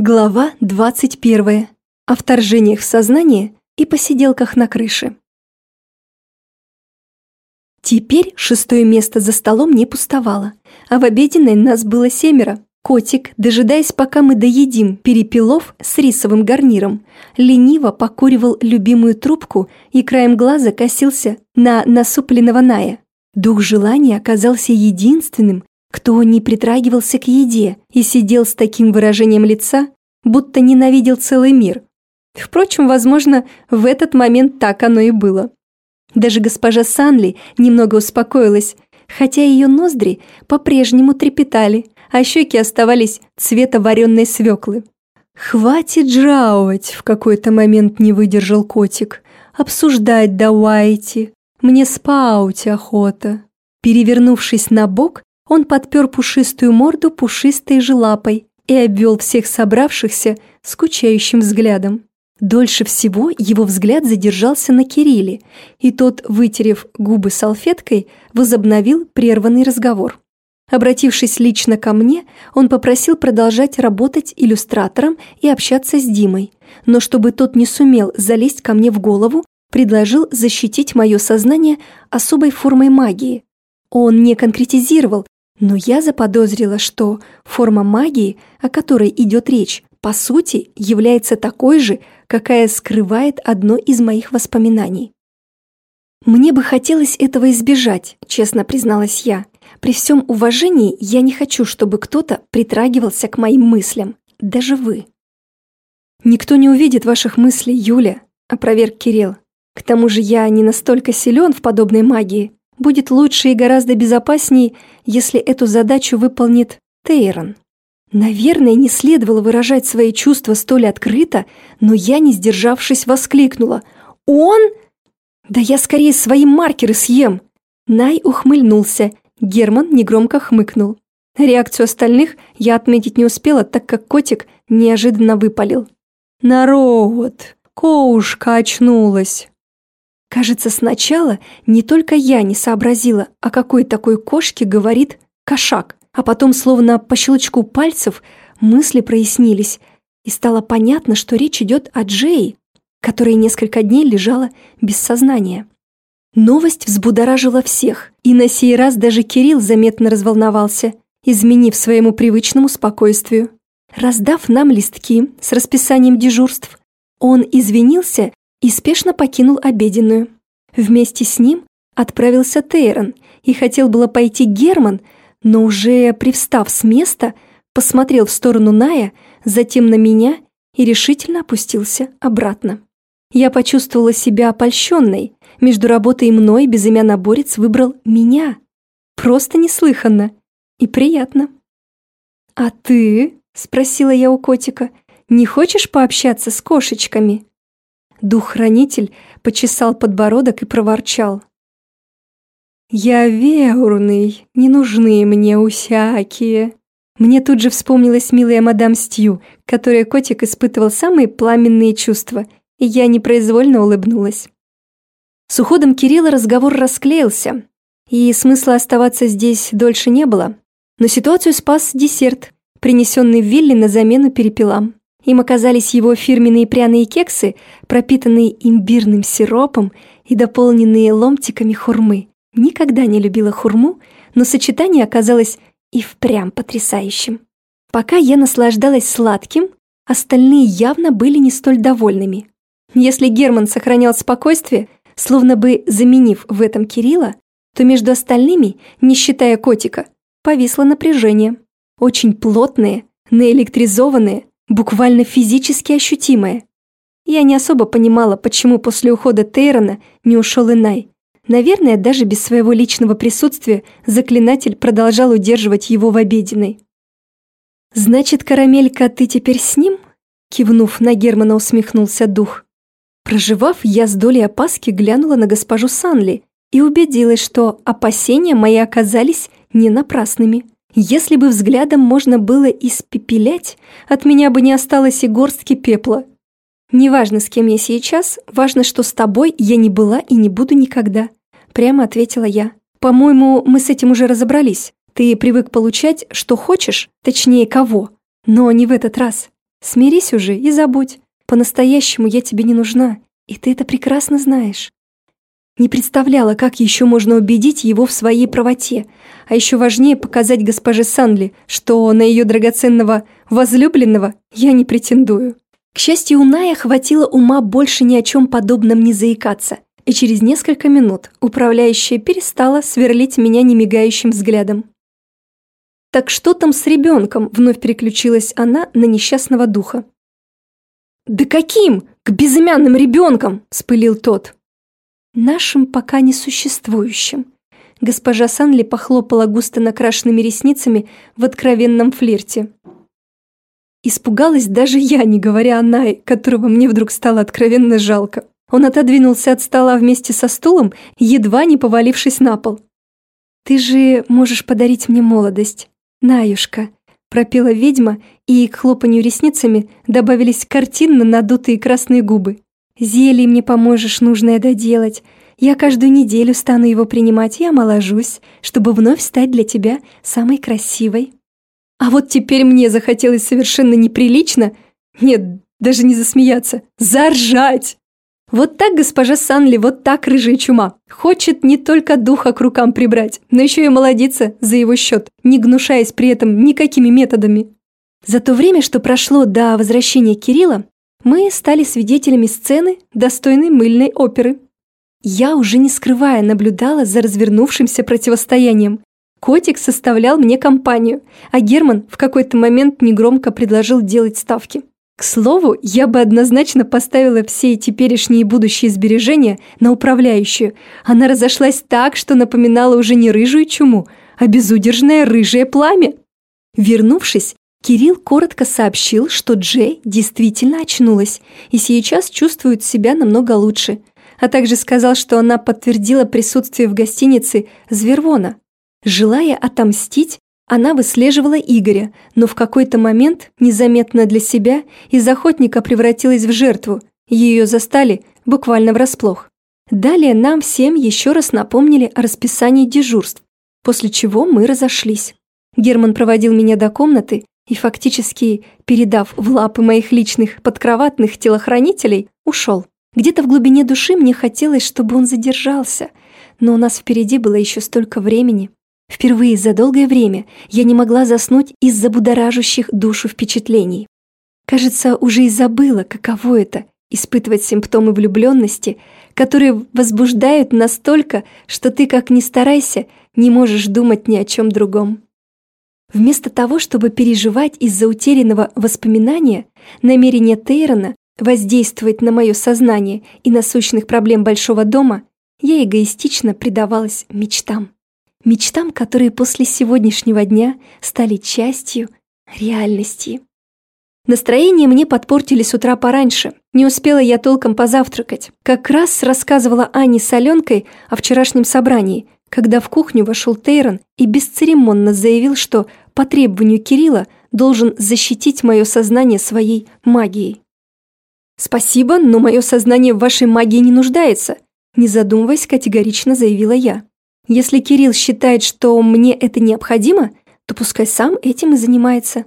Глава 21. О вторжениях в сознание и посиделках на крыше. Теперь шестое место за столом не пустовало, а в обеденной нас было семеро. Котик, дожидаясь, пока мы доедим перепелов с рисовым гарниром, лениво покуривал любимую трубку и краем глаза косился на насупленного Ная. Дух желания оказался единственным, кто не притрагивался к еде и сидел с таким выражением лица, будто ненавидел целый мир. Впрочем, возможно, в этот момент так оно и было. Даже госпожа Санли немного успокоилась, хотя ее ноздри по-прежнему трепетали, а щеки оставались цвета вареной свеклы. «Хватит жрауать!» – в какой-то момент не выдержал котик. «Обсуждать давайте! Мне спауть охота!» Перевернувшись на бок, он подпер пушистую морду пушистой же лапой и обвел всех собравшихся скучающим взглядом. Дольше всего его взгляд задержался на Кирилле, и тот, вытерев губы салфеткой, возобновил прерванный разговор. Обратившись лично ко мне, он попросил продолжать работать иллюстратором и общаться с Димой, но чтобы тот не сумел залезть ко мне в голову, предложил защитить мое сознание особой формой магии. Он не конкретизировал, но я заподозрила, что форма магии, о которой идет речь, по сути, является такой же, какая скрывает одно из моих воспоминаний. «Мне бы хотелось этого избежать», — честно призналась я. «При всем уважении я не хочу, чтобы кто-то притрагивался к моим мыслям, даже вы». «Никто не увидит ваших мыслей, Юля», — опроверг Кирилл. «К тому же я не настолько силен в подобной магии, Будет лучше и гораздо безопасней, если эту задачу выполнит Тейрон. Наверное, не следовало выражать свои чувства столь открыто, но я, не сдержавшись, воскликнула. «Он? Да я скорее свои маркеры съем!» Най ухмыльнулся, Герман негромко хмыкнул. Реакцию остальных я отметить не успела, так как котик неожиданно выпалил. «Народ! Коушка очнулась!» Кажется, сначала не только я не сообразила, о какой такой кошке говорит кошак, а потом, словно по щелчку пальцев, мысли прояснились, и стало понятно, что речь идет о Джеи, которая несколько дней лежала без сознания. Новость взбудоражила всех, и на сей раз даже Кирилл заметно разволновался, изменив своему привычному спокойствию. Раздав нам листки с расписанием дежурств, он извинился и спешно покинул обеденную. Вместе с ним отправился Тейрон и хотел было пойти Герман, но уже привстав с места, посмотрел в сторону Ная, затем на меня и решительно опустился обратно. Я почувствовала себя опольщенной. Между работой и мной безымяноборец выбрал меня. Просто неслыханно и приятно. «А ты?» — спросила я у котика. «Не хочешь пообщаться с кошечками?» Дух-хранитель почесал подбородок и проворчал. «Я верный, не нужны мне усякие». Мне тут же вспомнилась милая мадам Стью, которой котик испытывал самые пламенные чувства, и я непроизвольно улыбнулась. С уходом Кирилла разговор расклеился, и смысла оставаться здесь дольше не было. Но ситуацию спас десерт, принесенный Вилли на замену перепелам. Им оказались его фирменные пряные кексы, пропитанные имбирным сиропом и дополненные ломтиками хурмы. Никогда не любила хурму, но сочетание оказалось и впрямь потрясающим. Пока я наслаждалась сладким, остальные явно были не столь довольными. Если Герман сохранял спокойствие, словно бы заменив в этом Кирилла, то между остальными, не считая котика, повисло напряжение. Очень плотное, наэлектризованное, буквально физически ощутимое. Я не особо понимала, почему после ухода Тейрона не ушел Инай. Наверное, даже без своего личного присутствия заклинатель продолжал удерживать его в обеденной. «Значит, Карамелька, ты теперь с ним?» Кивнув на Германа, усмехнулся дух. Проживав, я с долей опаски глянула на госпожу Санли и убедилась, что опасения мои оказались не напрасными. Если бы взглядом можно было испепелять, от меня бы не осталось и горстки пепла. Неважно, с кем я сейчас, важно, что с тобой я не была и не буду никогда. Прямо ответила я. По-моему, мы с этим уже разобрались. Ты привык получать, что хочешь, точнее, кого. Но не в этот раз. Смирись уже и забудь. По-настоящему я тебе не нужна, и ты это прекрасно знаешь. Не представляла, как еще можно убедить его в своей правоте, а еще важнее показать госпоже Санли, что на ее драгоценного возлюбленного я не претендую. К счастью, у Ная хватило ума больше ни о чем подобном не заикаться, и через несколько минут управляющая перестала сверлить меня немигающим взглядом. «Так что там с ребенком?» – вновь переключилась она на несчастного духа. «Да каким? К безымянным ребенкам!» – спылил тот. «Нашим пока не существующим». Госпожа Санли похлопала густо накрашенными ресницами в откровенном флирте. Испугалась даже я, не говоря о Най, которого мне вдруг стало откровенно жалко. Он отодвинулся от стола вместе со стулом, едва не повалившись на пол. «Ты же можешь подарить мне молодость, Наюшка», пропела ведьма, и к хлопанью ресницами добавились картинно надутые красные губы. «Зелье мне поможешь нужное доделать. Я каждую неделю стану его принимать и омоложусь, чтобы вновь стать для тебя самой красивой». А вот теперь мне захотелось совершенно неприлично, нет, даже не засмеяться, заржать. Вот так госпожа Санли, вот так рыжая чума. Хочет не только духа к рукам прибрать, но еще и молодиться за его счет, не гнушаясь при этом никакими методами. За то время, что прошло до возвращения Кирилла, мы стали свидетелями сцены, достойной мыльной оперы. Я уже не скрывая наблюдала за развернувшимся противостоянием. Котик составлял мне компанию, а Герман в какой-то момент негромко предложил делать ставки. К слову, я бы однозначно поставила все теперешние и будущие сбережения на управляющую. Она разошлась так, что напоминала уже не рыжую чуму, а безудержное рыжее пламя. Вернувшись, Кирилл коротко сообщил, что Джей действительно очнулась и сейчас чувствует себя намного лучше, а также сказал, что она подтвердила присутствие в гостинице Звервона. Желая отомстить, она выслеживала Игоря, но в какой-то момент, незаметно для себя, из охотника превратилась в жертву. Ее застали буквально врасплох. Далее нам всем еще раз напомнили о расписании дежурств, после чего мы разошлись. Герман проводил меня до комнаты и, фактически передав в лапы моих личных подкроватных телохранителей, ушел. Где-то в глубине души мне хотелось, чтобы он задержался, но у нас впереди было еще столько времени. Впервые за долгое время я не могла заснуть из-за будоражащих душу впечатлений. Кажется, уже и забыла, каково это — испытывать симптомы влюбленности, которые возбуждают настолько, что ты, как ни старайся, не можешь думать ни о чем другом. Вместо того, чтобы переживать из-за утерянного воспоминания, намерение Тейрона воздействовать на мое сознание и насущных проблем большого дома, я эгоистично предавалась мечтам мечтам, которые после сегодняшнего дня стали частью реальности. Настроение мне подпортили с утра пораньше. Не успела я толком позавтракать. Как раз рассказывала Ане с Аленкой о вчерашнем собрании, когда в кухню вошел Тейрон и бесцеремонно заявил, что по требованию Кирилла должен защитить мое сознание своей магией. «Спасибо, но мое сознание в вашей магии не нуждается», не задумываясь, категорично заявила я. Если Кирилл считает, что мне это необходимо, то пускай сам этим и занимается.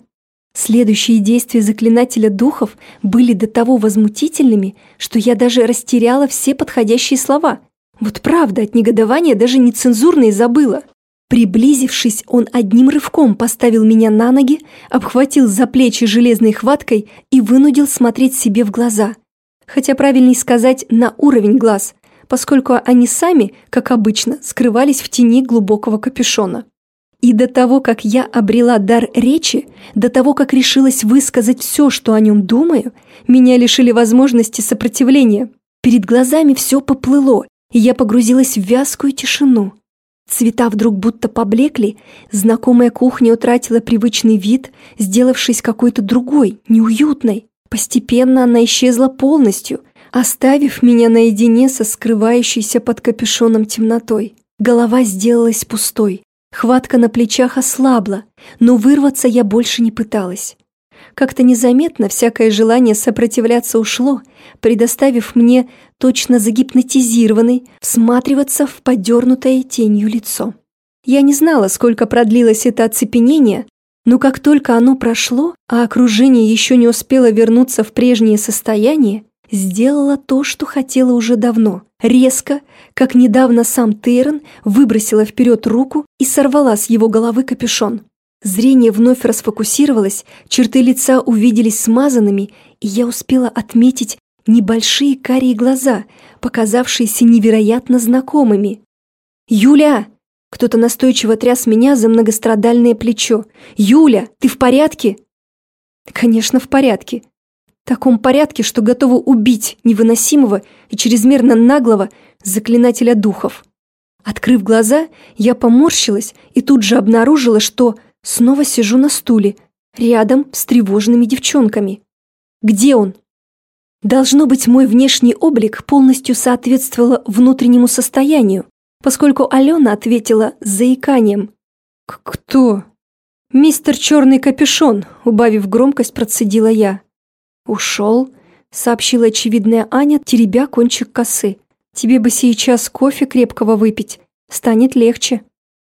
Следующие действия заклинателя духов были до того возмутительными, что я даже растеряла все подходящие слова. Вот правда, от негодования даже нецензурные забыла. Приблизившись, он одним рывком поставил меня на ноги, обхватил за плечи железной хваткой и вынудил смотреть себе в глаза. Хотя правильней сказать «на уровень глаз», поскольку они сами, как обычно, скрывались в тени глубокого капюшона. И до того, как я обрела дар речи, до того, как решилась высказать все, что о нем думаю, меня лишили возможности сопротивления. Перед глазами все поплыло, и я погрузилась в вязкую тишину. Цвета вдруг будто поблекли, знакомая кухня утратила привычный вид, сделавшись какой-то другой, неуютной. Постепенно она исчезла полностью, оставив меня наедине со скрывающейся под капюшоном темнотой. Голова сделалась пустой, хватка на плечах ослабла, но вырваться я больше не пыталась. Как-то незаметно всякое желание сопротивляться ушло, предоставив мне точно загипнотизированный всматриваться в подернутое тенью лицо. Я не знала, сколько продлилось это оцепенение, Но как только оно прошло, а окружение еще не успело вернуться в прежнее состояние, сделала то, что хотела уже давно. Резко, как недавно сам Тейрон, выбросила вперед руку и сорвала с его головы капюшон. Зрение вновь расфокусировалось, черты лица увиделись смазанными, и я успела отметить небольшие карие глаза, показавшиеся невероятно знакомыми. «Юля!» Кто-то настойчиво тряс меня за многострадальное плечо. «Юля, ты в порядке?» «Конечно, в порядке. В таком порядке, что готова убить невыносимого и чрезмерно наглого заклинателя духов». Открыв глаза, я поморщилась и тут же обнаружила, что снова сижу на стуле, рядом с тревожными девчонками. «Где он?» Должно быть, мой внешний облик полностью соответствовал внутреннему состоянию, поскольку Алена ответила с заиканием. «Кто?» «Мистер Черный Капюшон», — убавив громкость, процедила я. «Ушел», — сообщила очевидная Аня, теребя кончик косы. «Тебе бы сейчас кофе крепкого выпить, станет легче».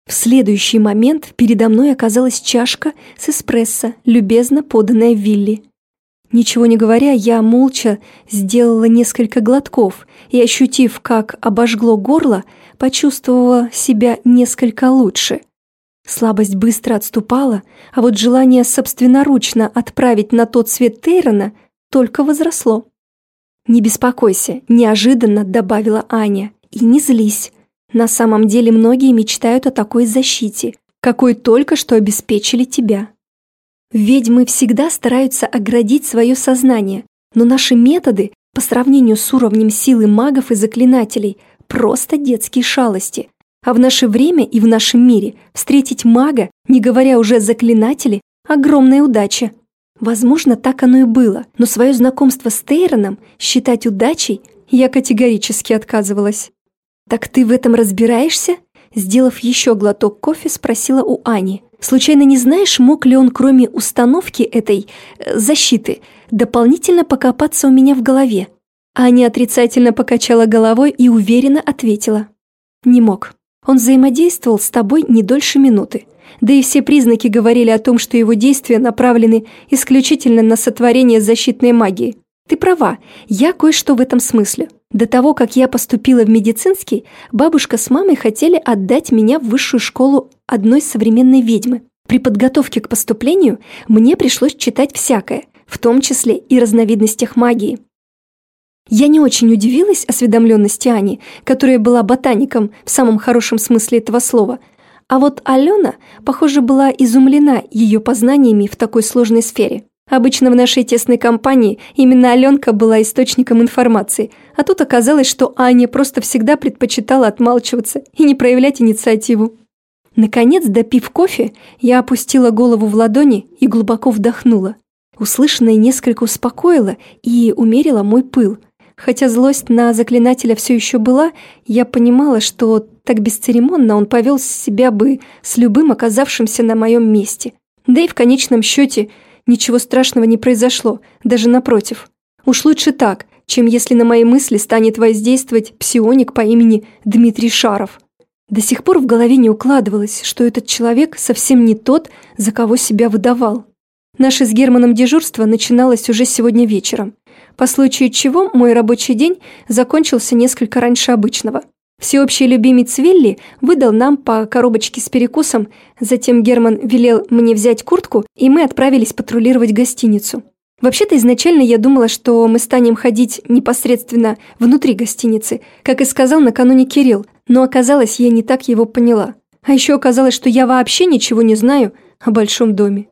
В следующий момент передо мной оказалась чашка с эспрессо, любезно поданная Вилли. Ничего не говоря, я молча сделала несколько глотков и, ощутив, как обожгло горло, почувствовала себя несколько лучше. Слабость быстро отступала, а вот желание собственноручно отправить на тот свет Тейрона только возросло. «Не беспокойся», – неожиданно добавила Аня, – «и не злись. На самом деле многие мечтают о такой защите, какой только что обеспечили тебя». Ведьмы всегда стараются оградить свое сознание, но наши методы по сравнению с уровнем силы магов и заклинателей просто детские шалости. А в наше время и в нашем мире встретить мага, не говоря уже о заклинателе, огромная удача. Возможно, так оно и было, но свое знакомство с Тейроном считать удачей я категорически отказывалась. «Так ты в этом разбираешься?» Сделав еще глоток кофе, спросила у Ани – Случайно не знаешь, мог ли он, кроме установки этой э, защиты, дополнительно покопаться у меня в голове? Аня отрицательно покачала головой и уверенно ответила. Не мог. Он взаимодействовал с тобой не дольше минуты. Да и все признаки говорили о том, что его действия направлены исключительно на сотворение защитной магии. Ты права, я кое-что в этом смысле. До того, как я поступила в медицинский, бабушка с мамой хотели отдать меня в высшую школу одной современной ведьмы. При подготовке к поступлению мне пришлось читать всякое, в том числе и разновидностях магии. Я не очень удивилась осведомленности Ани, которая была ботаником в самом хорошем смысле этого слова, а вот Алена, похоже, была изумлена ее познаниями в такой сложной сфере. Обычно в нашей тесной компании именно Аленка была источником информации, а тут оказалось, что Аня просто всегда предпочитала отмалчиваться и не проявлять инициативу. Наконец, допив кофе, я опустила голову в ладони и глубоко вдохнула. Услышанное несколько успокоило и умерило мой пыл. Хотя злость на заклинателя все еще была, я понимала, что так бесцеремонно он повел себя бы с любым оказавшимся на моем месте. Да и в конечном счете – Ничего страшного не произошло, даже напротив. Уж лучше так, чем если на мои мысли станет воздействовать псионик по имени Дмитрий Шаров. До сих пор в голове не укладывалось, что этот человек совсем не тот, за кого себя выдавал. Наше с Германом дежурство начиналось уже сегодня вечером, по случаю чего мой рабочий день закончился несколько раньше обычного – Всеобщий любимец Вилли выдал нам по коробочке с перекусом, затем Герман велел мне взять куртку, и мы отправились патрулировать гостиницу. Вообще-то изначально я думала, что мы станем ходить непосредственно внутри гостиницы, как и сказал накануне Кирилл, но оказалось, я не так его поняла. А еще оказалось, что я вообще ничего не знаю о большом доме.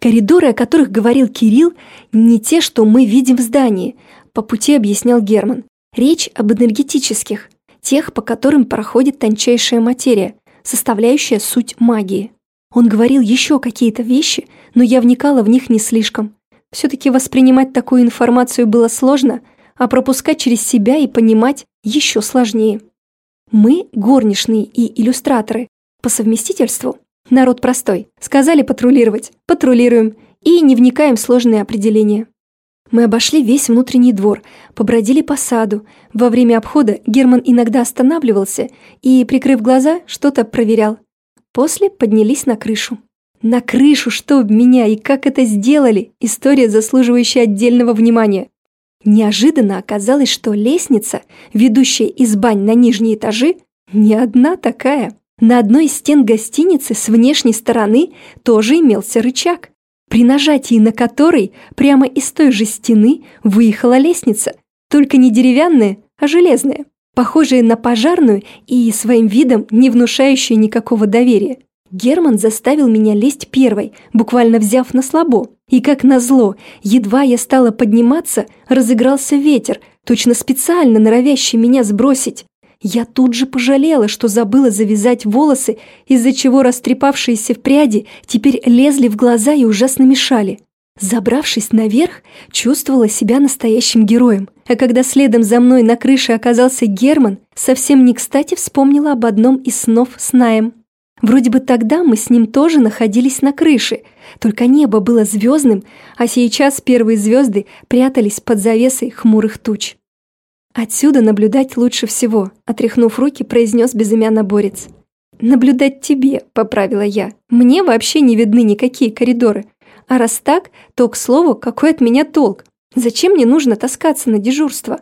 Коридоры, о которых говорил Кирилл, не те, что мы видим в здании, по пути объяснял Герман. Речь об энергетических – тех, по которым проходит тончайшая материя, составляющая суть магии. Он говорил еще какие-то вещи, но я вникала в них не слишком. Все-таки воспринимать такую информацию было сложно, а пропускать через себя и понимать еще сложнее. Мы, горничные и иллюстраторы, по совместительству, народ простой, сказали патрулировать, патрулируем и не вникаем в сложные определения. Мы обошли весь внутренний двор, побродили по саду. Во время обхода Герман иногда останавливался и, прикрыв глаза, что-то проверял. После поднялись на крышу. На крышу, чтоб меня, и как это сделали, история, заслуживающая отдельного внимания. Неожиданно оказалось, что лестница, ведущая из бань на нижние этажи, не одна такая. На одной из стен гостиницы с внешней стороны тоже имелся рычаг, при нажатии на который прямо из той же стены выехала лестница, только не деревянная, а железная, похожая на пожарную и своим видом не внушающая никакого доверия. Герман заставил меня лезть первой, буквально взяв на слабо. И как назло, едва я стала подниматься, разыгрался ветер, точно специально норовящий меня сбросить. Я тут же пожалела, что забыла завязать волосы, из-за чего растрепавшиеся в пряди теперь лезли в глаза и ужасно мешали. Забравшись наверх, чувствовала себя настоящим героем. А когда следом за мной на крыше оказался Герман, совсем не кстати вспомнила об одном из снов с Наем. Вроде бы тогда мы с ним тоже находились на крыше, только небо было звездным, а сейчас первые звезды прятались под завесой хмурых туч. «Отсюда наблюдать лучше всего», — отряхнув руки, произнес безымянно борец. «Наблюдать тебе», — поправила я. «Мне вообще не видны никакие коридоры. А раз так, то, к слову, какой от меня толк? Зачем мне нужно таскаться на дежурство?»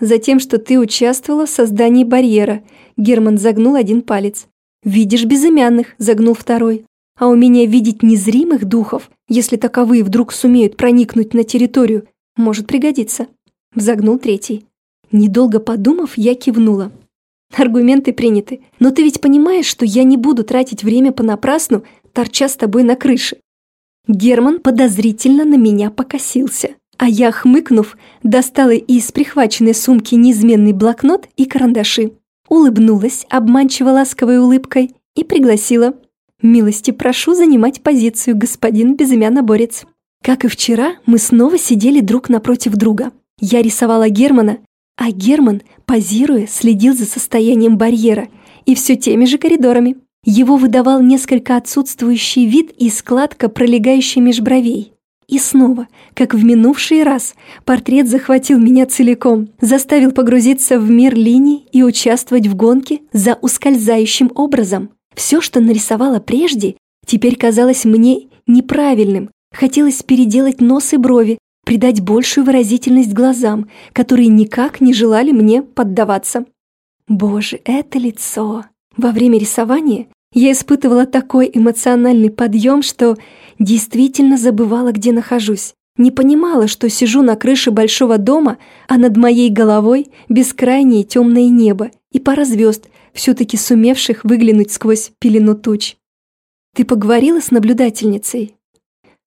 «Затем, что ты участвовала в создании барьера», — Герман загнул один палец. «Видишь безымянных», — загнул второй. «А у меня видеть незримых духов, если таковые вдруг сумеют проникнуть на территорию, может пригодиться», — загнул третий. Недолго подумав, я кивнула. Аргументы приняты. Но ты ведь понимаешь, что я не буду тратить время понапрасну, торча с тобой на крыше. Герман подозрительно на меня покосился. А я, хмыкнув, достала из прихваченной сумки неизменный блокнот и карандаши улыбнулась обманчиво ласковой улыбкой и пригласила. «Милости прошу занимать позицию, господин безымянно-борец». Как и вчера, мы снова сидели друг напротив друга. Я рисовала Германа, а Герман, позируя, следил за состоянием барьера и все теми же коридорами. Его выдавал несколько отсутствующий вид и складка, пролегающая меж бровей. И снова, как в минувший раз, портрет захватил меня целиком, заставил погрузиться в мир линий и участвовать в гонке за ускользающим образом. Все, что нарисовала прежде, теперь казалось мне неправильным. Хотелось переделать нос и брови, придать большую выразительность глазам, которые никак не желали мне поддаваться. Боже, это лицо! Во время рисования я испытывала такой эмоциональный подъем, что действительно забывала, где нахожусь. Не понимала, что сижу на крыше большого дома, а над моей головой бескрайнее темное небо и пара звезд, все-таки сумевших выглянуть сквозь пелену туч. «Ты поговорила с наблюдательницей?»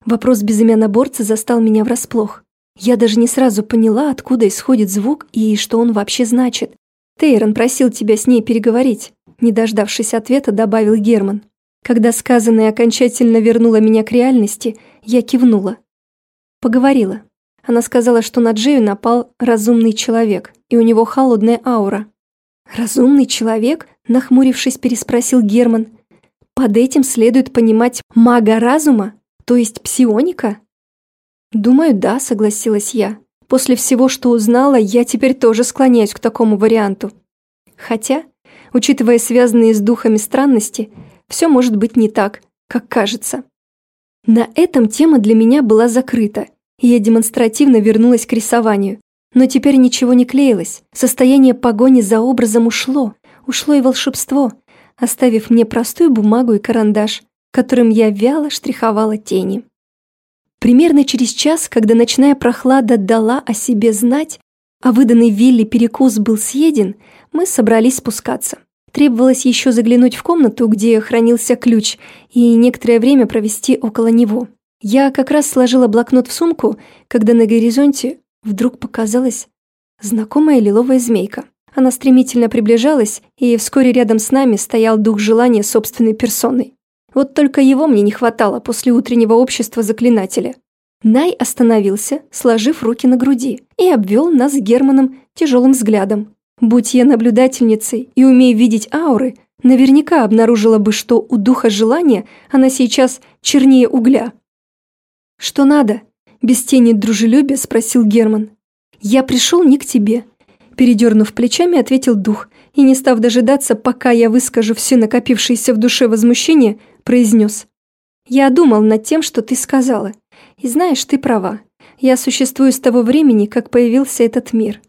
Вопрос безымяноборца застал меня врасплох. Я даже не сразу поняла, откуда исходит звук и что он вообще значит. Тейрон просил тебя с ней переговорить. Не дождавшись ответа, добавил Герман. Когда сказанное окончательно вернуло меня к реальности, я кивнула. Поговорила. Она сказала, что на Джею напал разумный человек, и у него холодная аура. «Разумный человек?» – нахмурившись, переспросил Герман. «Под этим следует понимать мага разума, то есть псионика?» «Думаю, да», – согласилась я. «После всего, что узнала, я теперь тоже склоняюсь к такому варианту. Хотя, учитывая связанные с духами странности, все может быть не так, как кажется. На этом тема для меня была закрыта, и я демонстративно вернулась к рисованию. Но теперь ничего не клеилось, состояние погони за образом ушло, ушло и волшебство, оставив мне простую бумагу и карандаш, которым я вяло штриховала тени. Примерно через час, когда ночная прохлада дала о себе знать, а выданный Вилли перекус был съеден, мы собрались спускаться. Требовалось еще заглянуть в комнату, где хранился ключ, и некоторое время провести около него. Я как раз сложила блокнот в сумку, когда на горизонте вдруг показалась знакомая лиловая змейка. Она стремительно приближалась, и вскоре рядом с нами стоял дух желания собственной персоной. Вот только его мне не хватало после утреннего общества заклинателя. Най остановился, сложив руки на груди, и обвел нас с Германом тяжелым взглядом. Будь я наблюдательницей и умея видеть ауры, наверняка обнаружила бы, что у духа желания она сейчас чернее угля. «Что надо?» – без тени дружелюбия спросил Герман. «Я пришел не к тебе», – передернув плечами, ответил дух, и, не став дожидаться, пока я выскажу все накопившееся в душе возмущение, произнес. Я думал над тем, что ты сказала. И знаешь, ты права. Я существую с того времени, как появился этот мир.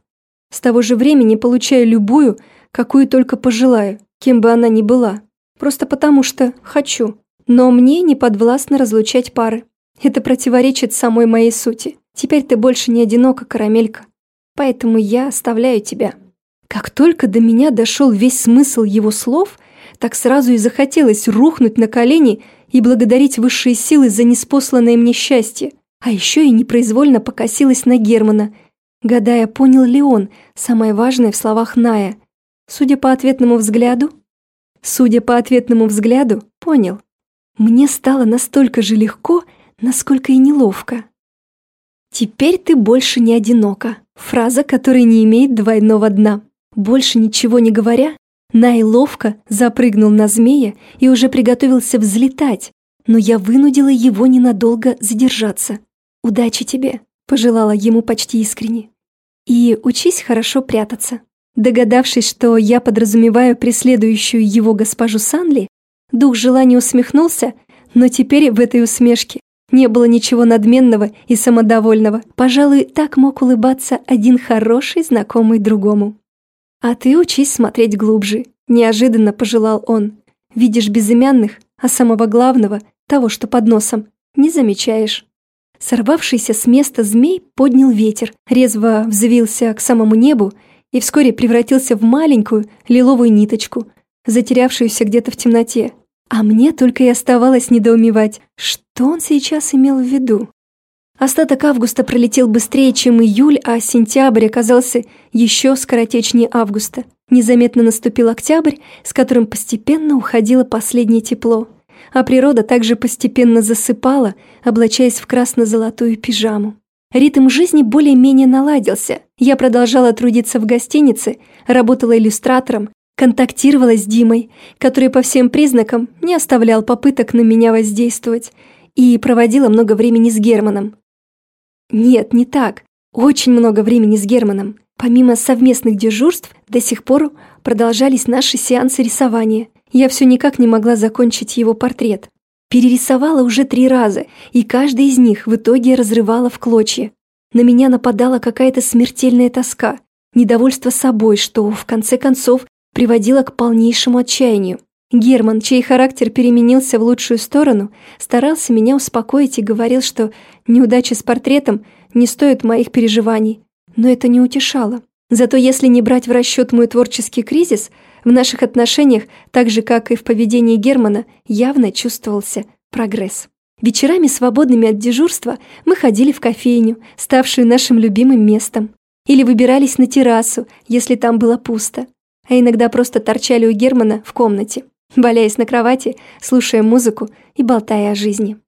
С того же времени получаю любую, какую только пожелаю, кем бы она ни была. Просто потому что хочу. Но мне не подвластно разлучать пары. Это противоречит самой моей сути. Теперь ты больше не одинока, карамелька. Поэтому я оставляю тебя». Как только до меня дошел весь смысл его слов, так сразу и захотелось рухнуть на колени и благодарить высшие силы за неспосланное мне счастье. А еще и непроизвольно покосилась на Германа, гадая, понял ли он самое важное в словах Ная. Судя по ответному взгляду, судя по ответному взгляду, понял. Мне стало настолько же легко, насколько и неловко. «Теперь ты больше не одинока», фраза, которая не имеет двойного дна. Больше ничего не говоря, Най ловко запрыгнул на змея и уже приготовился взлетать, но я вынудила его ненадолго задержаться. «Удачи тебе», — пожелала ему почти искренне. «И учись хорошо прятаться». Догадавшись, что я подразумеваю преследующую его госпожу Санли, дух желания усмехнулся, но теперь в этой усмешке не было ничего надменного и самодовольного. Пожалуй, так мог улыбаться один хороший знакомый другому. «А ты учись смотреть глубже», — неожиданно пожелал он. «Видишь безымянных, а самого главного, того, что под носом, не замечаешь». Сорвавшийся с места змей поднял ветер, резво взвился к самому небу и вскоре превратился в маленькую лиловую ниточку, затерявшуюся где-то в темноте. А мне только и оставалось недоумевать, что он сейчас имел в виду. Остаток августа пролетел быстрее, чем июль, а сентябрь оказался еще скоротечнее августа. Незаметно наступил октябрь, с которым постепенно уходило последнее тепло, а природа также постепенно засыпала, облачаясь в красно-золотую пижаму. Ритм жизни более-менее наладился. Я продолжала трудиться в гостинице, работала иллюстратором, контактировала с Димой, который по всем признакам не оставлял попыток на меня воздействовать, и проводила много времени с Германом. Нет, не так. Очень много времени с Германом. Помимо совместных дежурств, до сих пор продолжались наши сеансы рисования. Я все никак не могла закончить его портрет. Перерисовала уже три раза, и каждый из них в итоге разрывала в клочья. На меня нападала какая-то смертельная тоска, недовольство собой, что, в конце концов, приводило к полнейшему отчаянию. Герман, чей характер переменился в лучшую сторону, старался меня успокоить и говорил, что неудача с портретом не стоит моих переживаний. Но это не утешало. Зато если не брать в расчет мой творческий кризис, в наших отношениях, так же, как и в поведении Германа, явно чувствовался прогресс. Вечерами, свободными от дежурства, мы ходили в кофейню, ставшую нашим любимым местом. Или выбирались на террасу, если там было пусто а иногда просто торчали у Германа в комнате, валяясь на кровати, слушая музыку и болтая о жизни.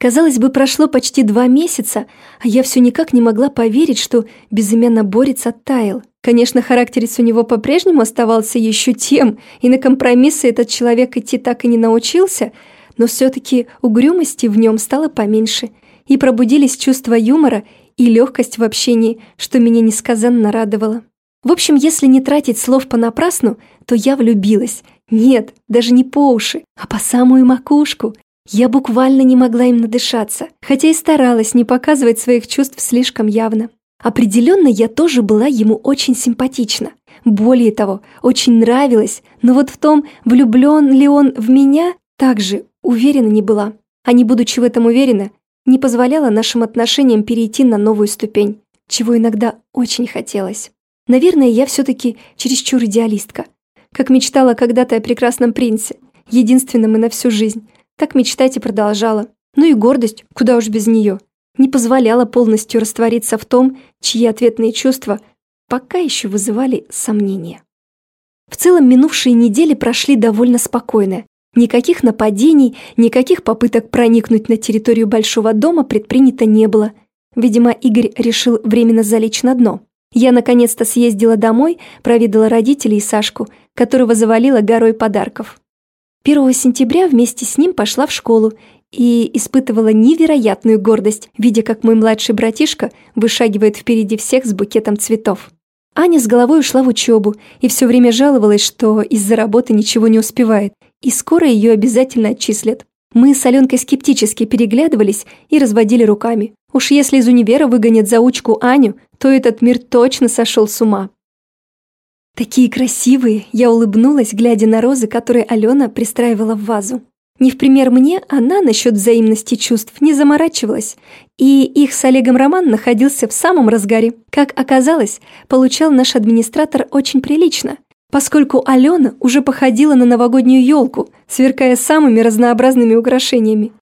Казалось бы, прошло почти два месяца, а я все никак не могла поверить, что безымянно борец оттаял. Конечно, характерец у него по-прежнему оставался еще тем, и на компромиссы этот человек идти так и не научился, но все-таки угрюмости в нем стало поменьше, и пробудились чувство юмора и легкость в общении, что меня несказанно радовало. В общем, если не тратить слов понапрасну, то я влюбилась. Нет, даже не по уши, а по самую макушку. Я буквально не могла им надышаться, хотя и старалась не показывать своих чувств слишком явно. Определенно, я тоже была ему очень симпатична. Более того, очень нравилась, но вот в том, влюблен ли он в меня, также уверена не была. А не будучи в этом уверена, не позволяла нашим отношениям перейти на новую ступень, чего иногда очень хотелось. Наверное, я все-таки чересчур идеалистка. Как мечтала когда-то о прекрасном принце, единственном и на всю жизнь, так мечтать и продолжала. Ну и гордость, куда уж без нее, не позволяла полностью раствориться в том, чьи ответные чувства пока еще вызывали сомнения. В целом минувшие недели прошли довольно спокойно. Никаких нападений, никаких попыток проникнуть на территорию большого дома предпринято не было. Видимо, Игорь решил временно залечь на дно. Я наконец-то съездила домой, проведала родителей и Сашку, которого завалила горой подарков. 1 сентября вместе с ним пошла в школу и испытывала невероятную гордость, видя, как мой младший братишка вышагивает впереди всех с букетом цветов. Аня с головой ушла в учебу и все время жаловалась, что из-за работы ничего не успевает, и скоро ее обязательно отчислят. Мы с Аленкой скептически переглядывались и разводили руками. Уж если из универа выгонят заучку Аню, то этот мир точно сошел с ума. Такие красивые, я улыбнулась, глядя на розы, которые Алена пристраивала в вазу. Не в пример мне, она насчет взаимности чувств не заморачивалась, и их с Олегом роман находился в самом разгаре. Как оказалось, получал наш администратор очень прилично, поскольку Алена уже походила на новогоднюю елку, сверкая самыми разнообразными украшениями.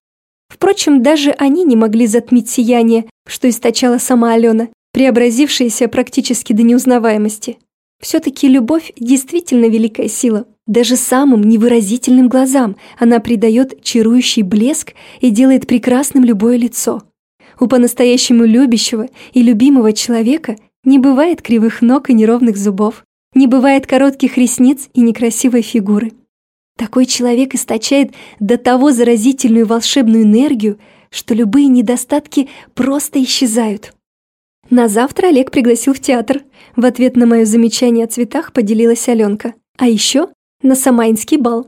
Впрочем, даже они не могли затмить сияние, что источала сама Алена, преобразившаяся практически до неузнаваемости. Все-таки любовь действительно великая сила. Даже самым невыразительным глазам она придает чарующий блеск и делает прекрасным любое лицо. У по-настоящему любящего и любимого человека не бывает кривых ног и неровных зубов, не бывает коротких ресниц и некрасивой фигуры. Такой человек источает до того заразительную волшебную энергию, что любые недостатки просто исчезают. На завтра Олег пригласил в театр. В ответ на мое замечание о цветах поделилась Аленка. А еще на Самайнский бал».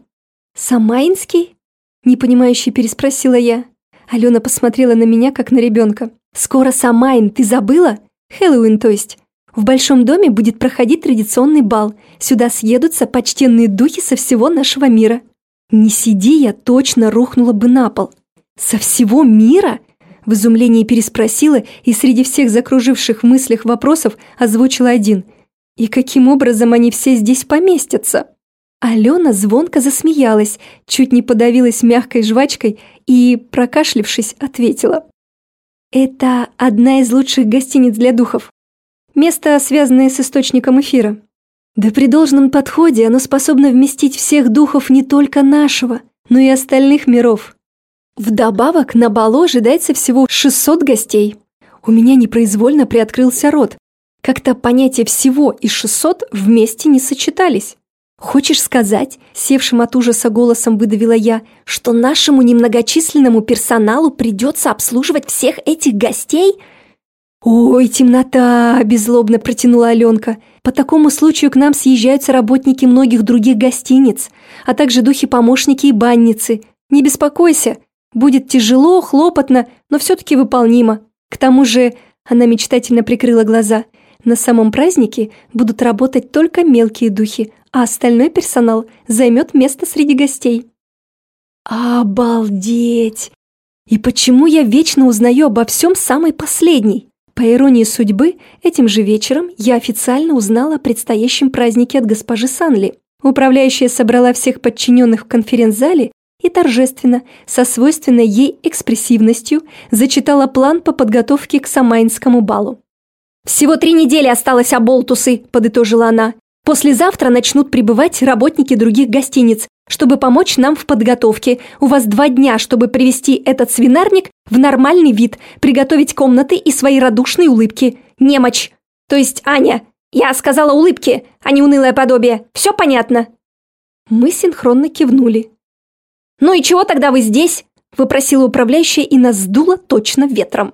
«Самайнский?» – непонимающе переспросила я. Алена посмотрела на меня, как на ребенка. «Скоро Самайн, ты забыла? Хэллоуин, то есть. В большом доме будет проходить традиционный бал. Сюда съедутся почтенные духи со всего нашего мира». «Не сиди, я точно рухнула бы на пол». «Со всего мира?» В изумлении переспросила и среди всех закруживших в мыслях вопросов озвучила один. «И каким образом они все здесь поместятся?» Алена звонко засмеялась, чуть не подавилась мягкой жвачкой и, прокашлившись, ответила. «Это одна из лучших гостиниц для духов. Место, связанное с источником эфира. Да при должном подходе оно способно вместить всех духов не только нашего, но и остальных миров. Вдобавок на балу ожидается всего 600 гостей. У меня непроизвольно приоткрылся рот. Как-то понятия «всего» и «600» вместе не сочетались. «Хочешь сказать, — севшим от ужаса голосом выдавила я, — что нашему немногочисленному персоналу придется обслуживать всех этих гостей?» «Ой, темнота!» – беззлобно протянула Аленка. «По такому случаю к нам съезжаются работники многих других гостиниц, а также духи-помощники и банницы. Не беспокойся, будет тяжело, хлопотно, но все-таки выполнимо. К тому же...» – она мечтательно прикрыла глаза – на самом празднике будут работать только мелкие духи, а остальной персонал займет место среди гостей. Обалдеть! И почему я вечно узнаю обо всем самой последней? По иронии судьбы, этим же вечером я официально узнала о предстоящем празднике от госпожи Санли. Управляющая собрала всех подчиненных в конференц-зале и торжественно, со свойственной ей экспрессивностью, зачитала план по подготовке к Самайнскому балу. «Всего три недели осталось, оболтусы», – подытожила она. Послезавтра начнут прибывать работники других гостиниц, чтобы помочь нам в подготовке. У вас два дня, чтобы привести этот свинарник в нормальный вид, приготовить комнаты и свои радушные улыбки. Немочь. То есть Аня. Я сказала улыбки, а не унылое подобие. Все понятно?» Мы синхронно кивнули. «Ну и чего тогда вы здесь?» – выпросила управляющая и нас сдуло точно ветром.